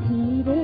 धीरे